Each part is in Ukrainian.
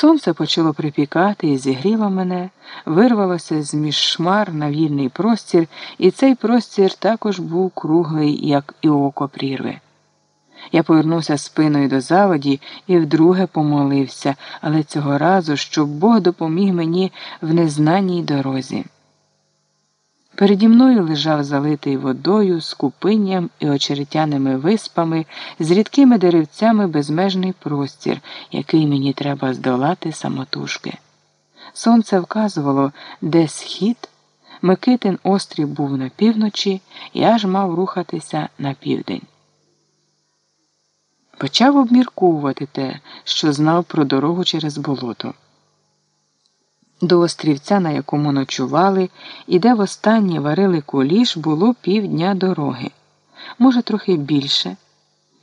Сонце почало припікати і зігріло мене, вирвалося з між шмар на вільний простір, і цей простір також був круглий, як і око прірви. Я повернувся спиною до заводі і вдруге помолився, але цього разу, щоб Бог допоміг мені в незнаній дорозі. Переді мною лежав залитий водою, з купинням і очеретяними виспами, з рідкими деревцями безмежний простір, який мені треба здолати самотужки. Сонце вказувало, де схід, Микитин острів був на півночі, я ж мав рухатися на південь. Почав обмірковувати те, що знав про дорогу через болото. До острівця, на якому ночували, і де востаннє варили куліш, було півдня дороги, може, трохи більше,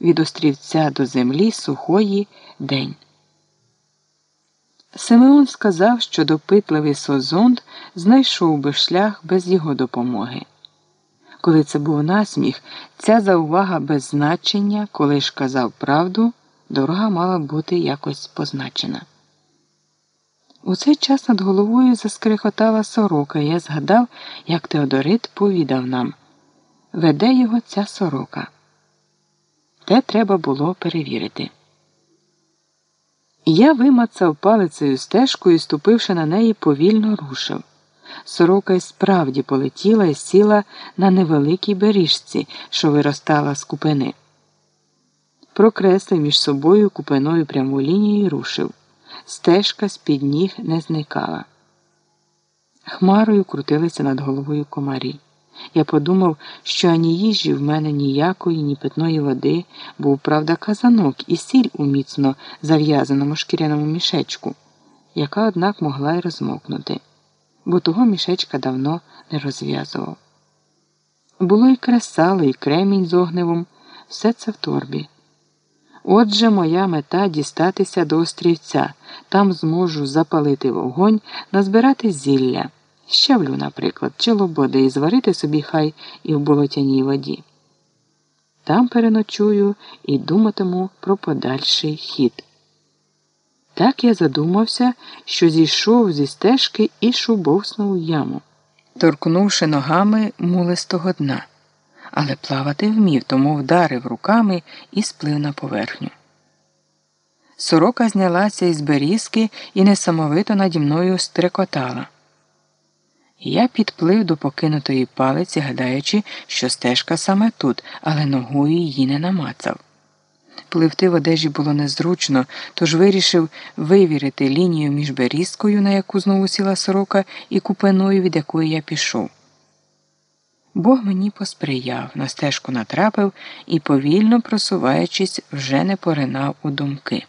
від острівця до землі сухої день. Симеон сказав, що допитливий Созонд знайшов би шлях без його допомоги. Коли це був насміх, ця заувага без значення, коли ж казав правду, дорога мала бути якось позначена. У цей час над головою заскрихотала сорока, і я згадав, як Теодорит повідав нам веде його ця сорока. Те треба було перевірити. Я вимацав палицею стежку і, ступивши на неї, повільно рушив. Сорока й справді полетіла і сіла на невеликій беріжці, що виростала з купини. Прокреслив між собою купиною пряму лінію і рушив. Стежка з під ніг не зникала. Хмарою крутилися над головою комарі. Я подумав, що ані їжі в мене ніякої, ні питної води, був, правда, казанок і сіль у міцно зав'язаному шкіряному мішечку, яка, однак, могла й розмокнути, бо того мішечка давно не розв'язував. Було і кресало, і кремінь з огневом, все це в торбі. Отже, моя мета дістатися до острівця, там зможу запалити вогонь, назбирати зілля, щавлю, наприклад, чи лободи і зварити собі хай і в болотяній воді. Там переночую і думатиму про подальший хід. Так я задумався, що зійшов зі стежки і шубовснув яму, торкнувши ногами мулистого дна але плавати вмів, тому вдарив руками і сплив на поверхню. Сорока знялася із берізки і несамовито наді мною стрекотала. Я підплив до покинутої палиці, гадаючи, що стежка саме тут, але ногою її не намацав. Пливти в одежі було незручно, тож вирішив вивірити лінію між берізкою, на яку знову сіла сорока, і купиною, від якої я пішов. Бог мені посприяв, на стежку натрапив і, повільно просуваючись, вже не поринав у думки.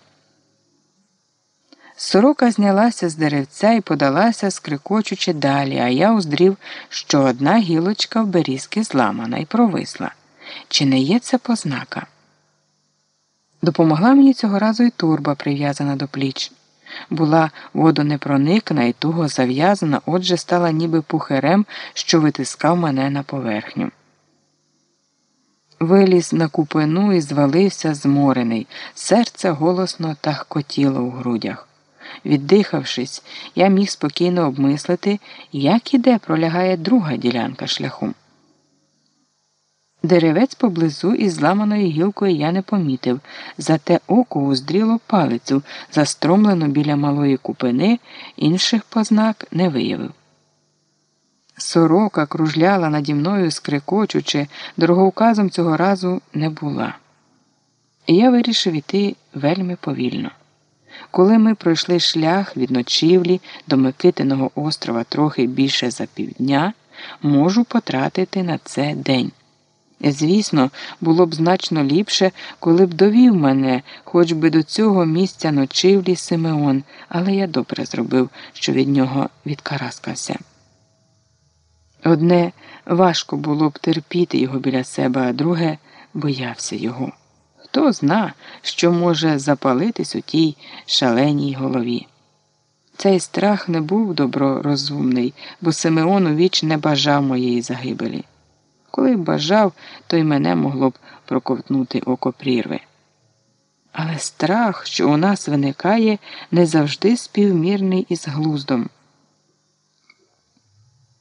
Сорока знялася з деревця і подалася, скрикочучи далі, а я уздрів, що одна гілочка в берізки зламана і провисла. Чи не є це познака? Допомогла мені цього разу і турба, прив'язана до пліч була водонепроникна і туго зав'язана, отже стала ніби пухирем, що витискав мене на поверхню. Виліз на купину і звалився зморений, серце голосно тахкотіло у грудях. Віддихавшись, я міг спокійно обмислити, як і де пролягає друга ділянка шляху. Деревець поблизу із зламаною гілкою я не помітив, зате око уздріло палицю, застромлену біля малої купини, інших познак не виявив. Сорока кружляла наді мною, скрикочучи, дороговказом цього разу не була. Я вирішив іти вельми повільно. Коли ми пройшли шлях від ночівлі до Микитиного острова трохи більше за півдня, можу потратити на це день. Звісно, було б значно ліпше, коли б довів мене, хоч би до цього місця ночівлі Симеон, але я добре зробив, що від нього відкараскався. Одне важко було б терпіти його біля себе, а друге боявся його. Хто зна, що може запалитись у тій шаленій голові. Цей страх не був добророзумний, бо Симеон у віч не бажав моєї загибелі. Коли б бажав, то й мене могло б проковтнути око прірви. Але страх, що у нас виникає, не завжди співмірний із глуздом.